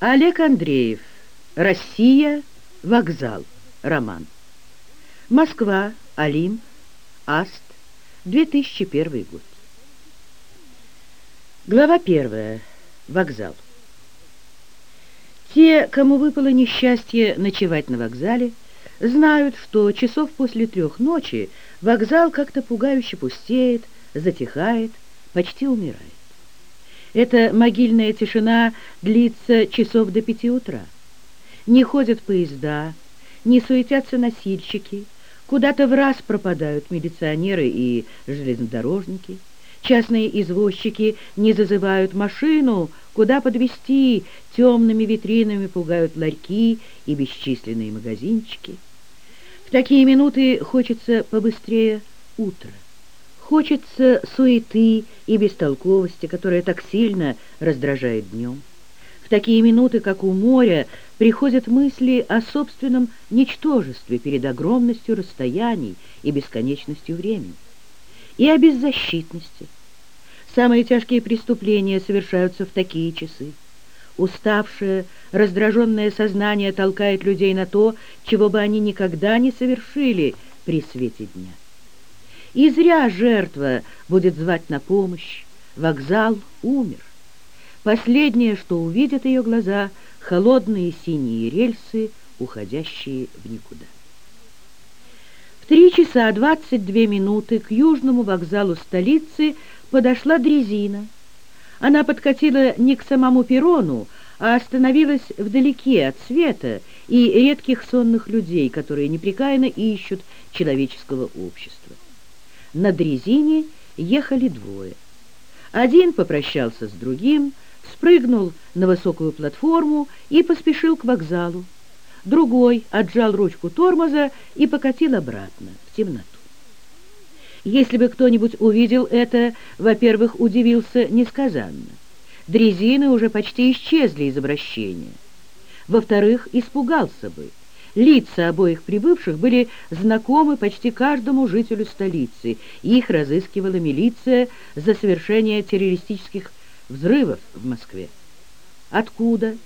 Олег Андреев. Россия. Вокзал. Роман. Москва. Олимп. Аст. 2001 год. Глава первая. Вокзал. Те, кому выпало несчастье ночевать на вокзале, знают, что часов после трех ночи вокзал как-то пугающе пустеет, затихает, почти умирает. Эта могильная тишина длится часов до пяти утра. Не ходят поезда, не суетятся носильщики, куда-то в раз пропадают милиционеры и железнодорожники. Частные извозчики не зазывают машину, куда подвести, темными витринами пугают ларьки и бесчисленные магазинчики. В такие минуты хочется побыстрее утро. Хочется суеты и бестолковости, которая так сильно раздражает днем. В такие минуты, как у моря, приходят мысли о собственном ничтожестве перед огромностью расстояний и бесконечностью времени, и о беззащитности. Самые тяжкие преступления совершаются в такие часы. Уставшее, раздраженное сознание толкает людей на то, чего бы они никогда не совершили при свете дня. И зря жертва будет звать на помощь. Вокзал умер. Последнее, что увидят ее глаза, холодные синие рельсы, уходящие в никуда. В три часа двадцать две минуты к южному вокзалу столицы подошла дрезина. Она подкатила не к самому перрону, а остановилась вдалеке от света и редких сонных людей, которые непрекаянно ищут человеческого общества. На дрезине ехали двое. Один попрощался с другим, спрыгнул на высокую платформу и поспешил к вокзалу. Другой отжал ручку тормоза и покатил обратно, в темноту. Если бы кто-нибудь увидел это, во-первых, удивился несказанно. Дрезины уже почти исчезли из обращения. Во-вторых, испугался бы. Лица обоих прибывших были знакомы почти каждому жителю столицы. Их разыскивала милиция за совершение террористических взрывов в Москве. Откуда?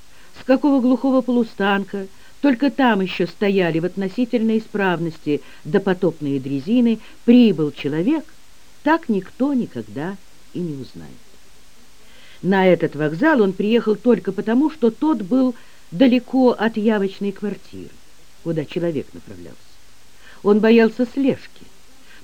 С какого глухого полустанка? Только там еще стояли в относительной исправности допотопные дрезины. Прибыл человек, так никто никогда и не узнает. На этот вокзал он приехал только потому, что тот был далеко от явочной квартиры куда человек направлялся. Он боялся слежки,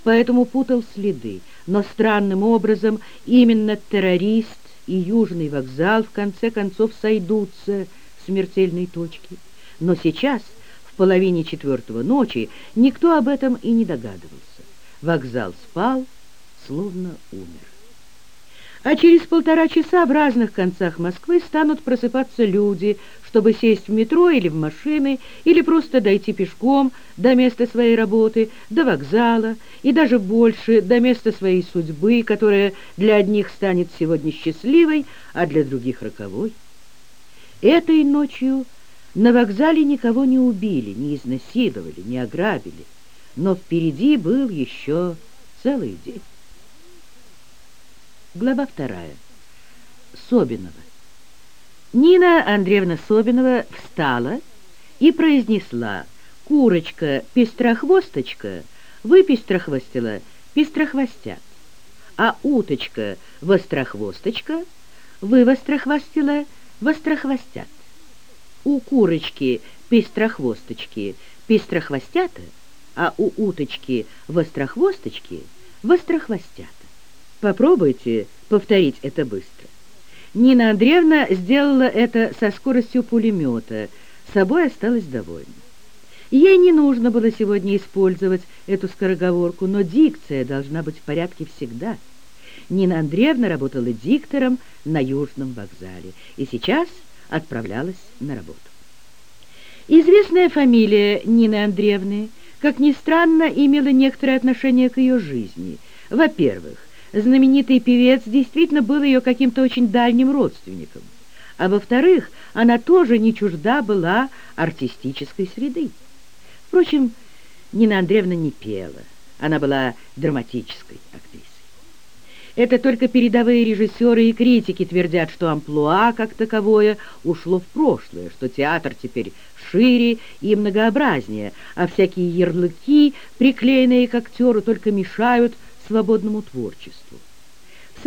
поэтому путал следы, но странным образом именно террорист и Южный вокзал в конце концов сойдутся в смертельной точке. Но сейчас, в половине четвертого ночи, никто об этом и не догадывался. Вокзал спал, словно умер. А через полтора часа в разных концах Москвы станут просыпаться люди, чтобы сесть в метро или в машины, или просто дойти пешком до места своей работы, до вокзала, и даже больше до места своей судьбы, которая для одних станет сегодня счастливой, а для других роковой. Этой ночью на вокзале никого не убили, не изнасиловали, не ограбили, но впереди был еще целый день. Глава вторая. Собинова. Нина Андреевна Собинова встала и произнесла «Курочка, пестрохвосточка, вы пестрохвостила, пестрохвостят, а уточка, вострохвосточка, вы вострохвостила, вострохвостят. У курочки, пестрохвосточки, пестрохвостята, а у уточки, вострохвосточки, вострохвостят. Попробуйте повторить это быстро. Нина Андреевна сделала это со скоростью пулемета, собой осталась довольна. Ей не нужно было сегодня использовать эту скороговорку, но дикция должна быть в порядке всегда. Нина Андреевна работала диктором на Южном вокзале и сейчас отправлялась на работу. Известная фамилия Нины Андреевны, как ни странно, имела некоторое отношение к ее жизни. Во-первых, знаменитый певец действительно был ее каким-то очень дальним родственником. А во-вторых, она тоже не чужда была артистической среды. Впрочем, Нина Андреевна не пела, она была драматической актрисой. Это только передовые режиссеры и критики твердят, что амплуа, как таковое, ушло в прошлое, что театр теперь шире и многообразнее, а всякие ярлыки, приклеенные к актеру, только мешают свободному творчеству.